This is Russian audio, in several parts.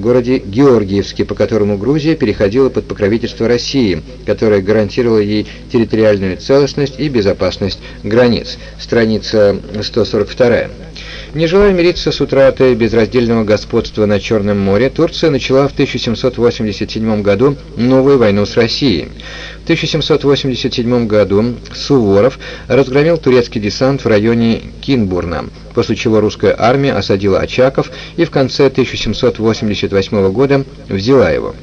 в городе Георгиевске, по которому Грузия переходила под покровительство России, которое гарантировало ей территориальную целостность и безопасность границ. Страница 142. Не желая мириться с утратой безраздельного господства на Черном море, Турция начала в 1787 году новую войну с Россией. В 1787 году Суворов разгромил турецкий десант в районе Кинбурна, после чего русская армия осадила Очаков и в конце 1788 года взяла его.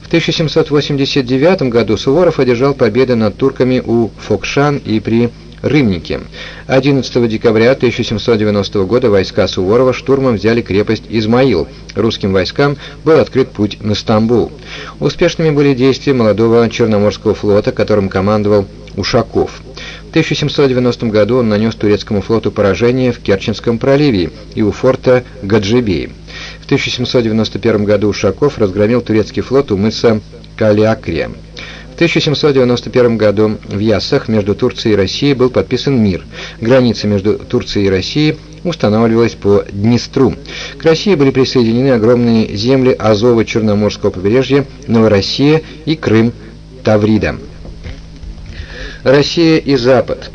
В 1789 году Суворов одержал победы над турками у Фокшан и при Рымники. 11 декабря 1790 года войска Суворова штурмом взяли крепость Измаил. Русским войскам был открыт путь на Стамбул. Успешными были действия молодого Черноморского флота, которым командовал Ушаков. В 1790 году он нанес турецкому флоту поражение в Керченском проливе и у форта Гаджибей. В 1791 году Ушаков разгромил турецкий флот у мыса Калиакрия. 1791 году в Яссах между Турцией и Россией был подписан мир. Граница между Турцией и Россией устанавливалась по Днестру. К России были присоединены огромные земли Азова-Черноморского побережья, Новороссия и Крым, Таврида. Россия и Запад.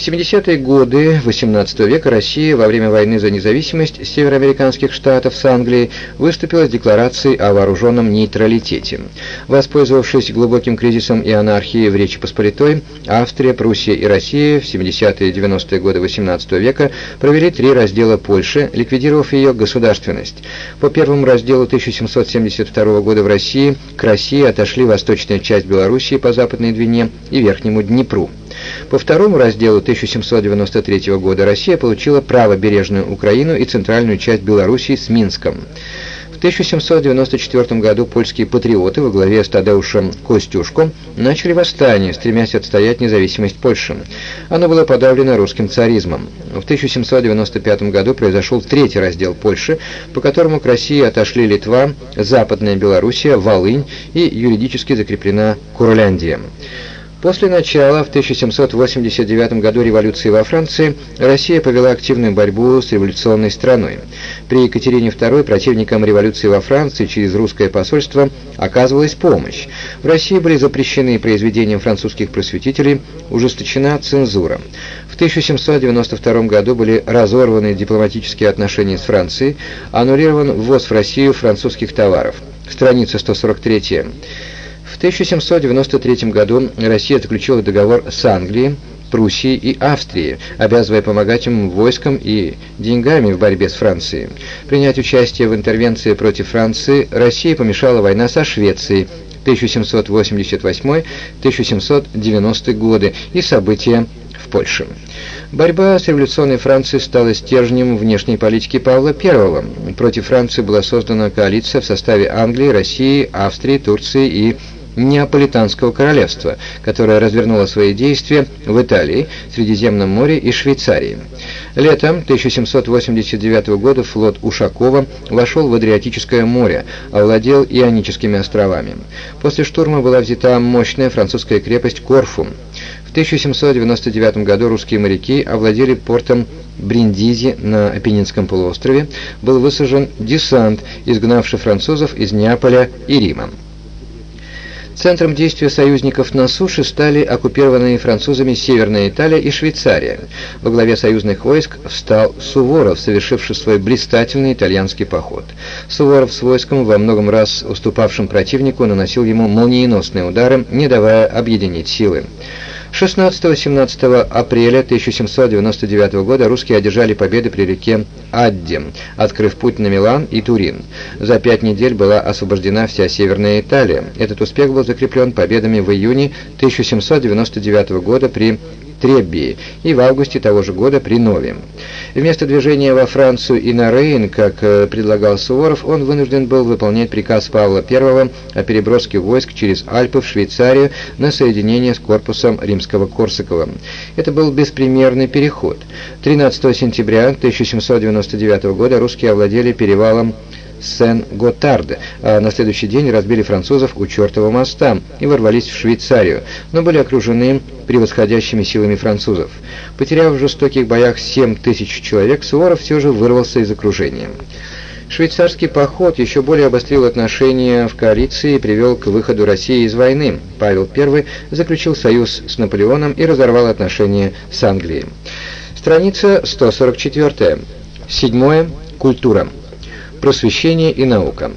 В 70-е годы XVIII века Россия во время войны за независимость североамериканских штатов с Англией выступила с декларацией о вооруженном нейтралитете. Воспользовавшись глубоким кризисом и анархией в Речи Посполитой, Австрия, Пруссия и Россия в 70-е и 90-е годы XVIII века провели три раздела Польши, ликвидировав ее государственность. По первому разделу 1772 года в России к России отошли восточная часть Белоруссии по Западной Двине и Верхнему Днепру. По второму разделу 1793 года Россия получила правобережную Украину и центральную часть Белоруссии с Минском. В 1794 году польские патриоты во главе с Тадеушем Костюшком начали восстание, стремясь отстоять независимость Польши. Оно было подавлено русским царизмом. В 1795 году произошел третий раздел Польши, по которому к России отошли Литва, Западная Белоруссия, Волынь и юридически закреплена Курляндия. После начала в 1789 году революции во Франции Россия повела активную борьбу с революционной страной. При Екатерине II противникам революции во Франции через русское посольство оказывалась помощь. В России были запрещены произведения французских просветителей, ужесточена цензура. В 1792 году были разорваны дипломатические отношения с Францией, аннулирован ввоз в Россию французских товаров. Страница 143. В 1793 году Россия заключила договор с Англией, Пруссией и Австрией, обязывая помогать им войском и деньгами в борьбе с Францией. Принять участие в интервенции против Франции Россия помешала война со Швецией 1788-1790 годы и события в Польше. Борьба с революционной Францией стала стержнем внешней политики Павла I. Против Франции была создана коалиция в составе Англии, России, Австрии, Турции и Неаполитанского королевства, которое развернуло свои действия в Италии, Средиземном море и Швейцарии. Летом 1789 года флот Ушакова вошел в Адриатическое море, овладел Ионическими островами. После штурма была взята мощная французская крепость Корфу. В 1799 году русские моряки овладели портом Бриндизи на Апеннинском полуострове, был высажен десант, изгнавший французов из Неаполя и Рима. Центром действия союзников на суше стали оккупированные французами Северная Италия и Швейцария. Во главе союзных войск встал Суворов, совершивший свой блистательный итальянский поход. Суворов с войском, во многом раз уступавшим противнику, наносил ему молниеносные удары, не давая объединить силы. 16-17 апреля 1799 года русские одержали победы при реке Адде, открыв путь на Милан и Турин. За пять недель была освобождена вся Северная Италия. Этот успех был закреплен победами в июне 1799 года при Треббии и в августе того же года при Нове. Вместо движения во Францию и на Рейн, как э, предлагал Суворов, он вынужден был выполнять приказ Павла I о переброске войск через Альпы в Швейцарию на соединение с корпусом римского Корсакова. Это был беспримерный переход. 13 сентября 1799 года русские овладели перевалом Сен-Готард, а на следующий день разбили французов у Чертова моста и ворвались в Швейцарию, но были окружены превосходящими силами французов. Потеряв в жестоких боях 7 тысяч человек, Суворов все же вырвался из окружения. Швейцарский поход еще более обострил отношения в коалиции и привел к выходу России из войны. Павел I заключил союз с Наполеоном и разорвал отношения с Англией. Страница 144. Седьмое. Культура. Просвещение и наука.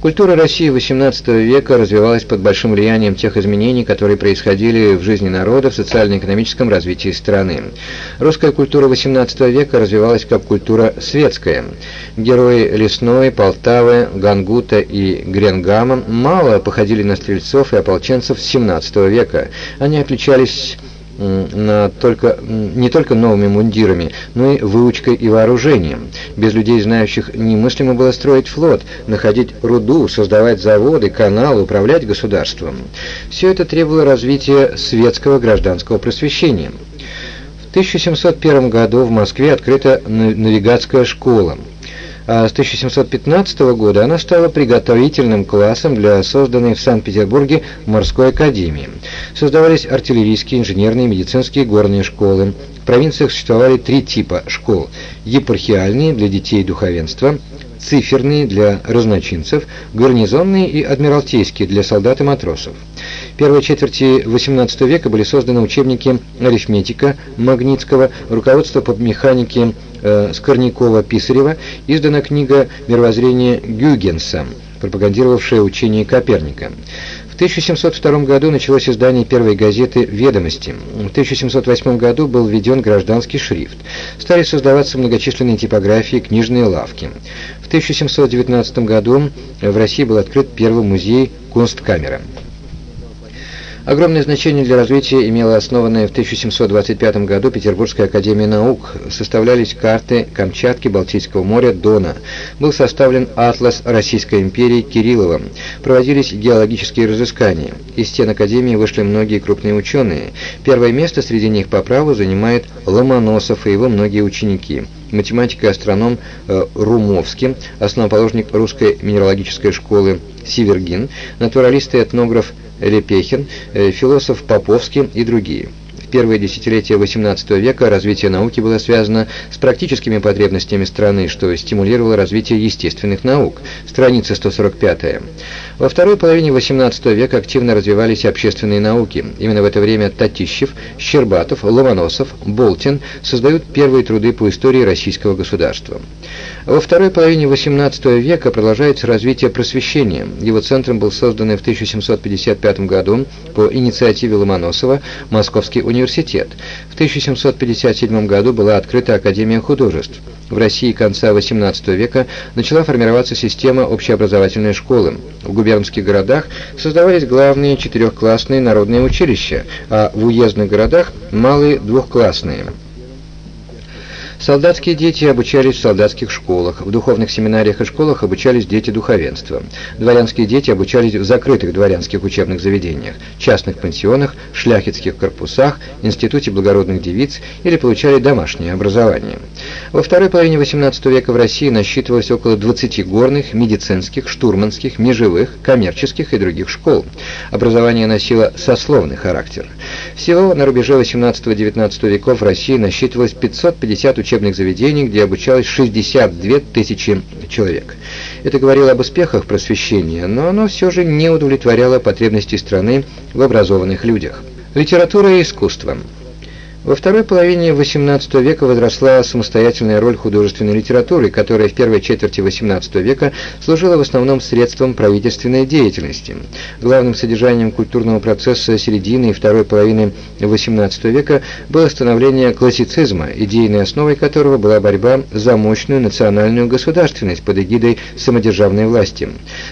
Культура России XVIII века развивалась под большим влиянием тех изменений, которые происходили в жизни народа, в социально-экономическом развитии страны. Русская культура XVIII века развивалась как культура светская. Герои Лесной, Полтавы, Гангута и Гренгама мало походили на стрельцов и ополченцев XVII века. Они отличались на только, не только новыми мундирами, но и выучкой и вооружением. Без людей, знающих, немыслимо было строить флот, находить руду, создавать заводы, каналы, управлять государством. Все это требовало развития светского гражданского просвещения. В 1701 году в Москве открыта навигатская школа а с 1715 года она стала приготовительным классом для созданной в Санкт-Петербурге морской академии. Создавались артиллерийские, инженерные, медицинские горные школы. В провинциях существовали три типа школ. Епархиальные для детей духовенства, циферные для разночинцев, гарнизонные и адмиралтейские для солдат и матросов. Первой четверти XVIII века были созданы учебники арифметика Магнитского, руководство по механике э, Скорнякова-Писарева, издана книга «Мировоззрение Гюгенса», пропагандировавшая учение Коперника. В 1702 году началось издание первой газеты «Ведомости». В 1708 году был введен гражданский шрифт. Стали создаваться многочисленные типографии, книжные лавки. В 1719 году в России был открыт первый музей Кунсткамера. Огромное значение для развития имела основанная в 1725 году Петербургская академия наук. Составлялись карты Камчатки, Балтийского моря, Дона. Был составлен атлас Российской империи Кирилловым. Проводились геологические разыскания. Из стен академии вышли многие крупные ученые. Первое место среди них по праву занимает Ломоносов и его многие ученики математик и астроном э, Румовский, основоположник русской минералогической школы Сивергин, натуралист и этнограф Лепехин, э, философ Поповский и другие. В первые десятилетия XVIII века развитие науки было связано с практическими потребностями страны, что стимулировало развитие естественных наук. Страница 145. Во второй половине XVIII века активно развивались общественные науки. Именно в это время Татищев, Щербатов, Ломоносов, Болтин создают первые труды по истории российского государства. Во второй половине XVIII века продолжается развитие просвещения. Его центром был создан в 1755 году по инициативе Ломоносова Московский университет. В 1757 году была открыта Академия художеств. В России конца XVIII века начала формироваться система общеобразовательной школы. В губернских городах создавались главные четырехклассные народные училища, а в уездных городах – малые двухклассные. Солдатские дети обучались в солдатских школах, в духовных семинариях и школах обучались дети духовенства. Дворянские дети обучались в закрытых дворянских учебных заведениях, частных пансионах, шляхетских корпусах, институте благородных девиц или получали домашнее образование. Во второй половине XVIII века в России насчитывалось около 20 горных, медицинских, штурманских, межевых, коммерческих и других школ. Образование носило сословный характер. Всего на рубеже XVIII-XIX веков в России насчитывалось 550 учебных учебных заведений, где обучалось 62 тысячи человек. Это говорило об успехах просвещения, но оно все же не удовлетворяло потребности страны в образованных людях. Литература и искусство – во второй половине XVIII века возросла самостоятельная роль художественной литературы, которая в первой четверти XVIII века служила в основном средством правительственной деятельности. Главным содержанием культурного процесса середины и второй половины XVIII века было становление классицизма, идейной основой которого была борьба за мощную национальную государственность под эгидой самодержавной власти.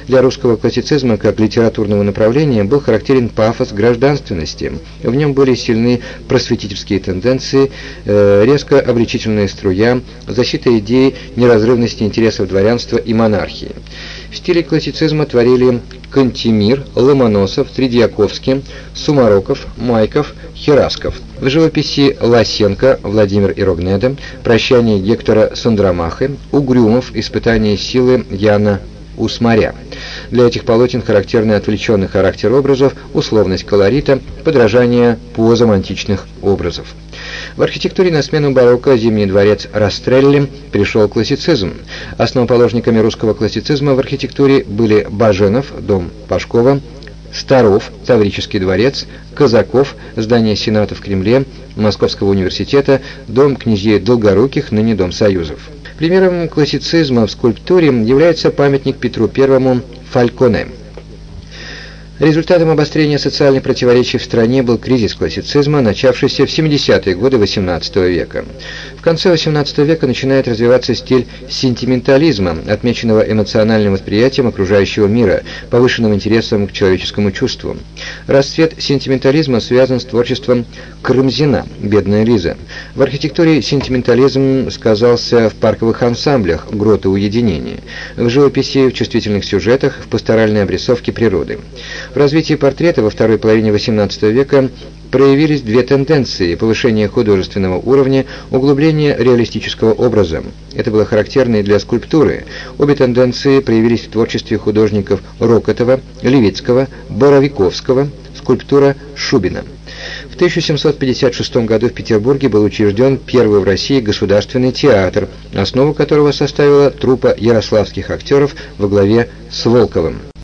Для русского классицизма как литературного направления был характерен пафос гражданственности. В нем были сильны просветительские тенденции, э, резко обличительная струя, защита идеи неразрывности интересов дворянства и монархии. В стиле классицизма творили Кантемир, Ломоносов, Тредьяковский, Сумароков, Майков, Херасков. В живописи Лосенко, Владимир Ирогнеда, «Прощание Гектора Сандромахы», Угрюмов, «Испытание силы» Яна Усмаря. Для этих полотен характерный отвлеченный характер образов, условность колорита, подражание позам античных образов. В архитектуре на смену барокко Зимний дворец Растрелли пришел классицизм. Основоположниками русского классицизма в архитектуре были Баженов, дом Пашкова, Старов, Таврический дворец, Казаков, здание Сената в Кремле, Московского университета, дом князей Долгоруких, ныне Дом Союзов. Примером классицизма в скульптуре является памятник Петру I Фальконе. Результатом обострения социальных противоречий в стране был кризис классицизма, начавшийся в 70-е годы XVIII века. В конце XVIII века начинает развиваться стиль сентиментализма, отмеченного эмоциональным восприятием окружающего мира, повышенным интересом к человеческому чувству. Расцвет сентиментализма связан с творчеством Крымзина, «Бедная Лиза». В архитектуре сентиментализм сказался в парковых ансамблях «Гроты уединения», в живописи, в чувствительных сюжетах, в пасторальной обрисовке природы. В развитии портрета во второй половине XVIII века проявились две тенденции – повышение художественного уровня, углубление реалистического образа. Это было характерно и для скульптуры. Обе тенденции проявились в творчестве художников Рокотова, Левицкого, Боровиковского, скульптура Шубина. В 1756 году в Петербурге был учрежден первый в России государственный театр, основу которого составила труппа ярославских актеров во главе с Волковым.